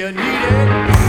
you need it.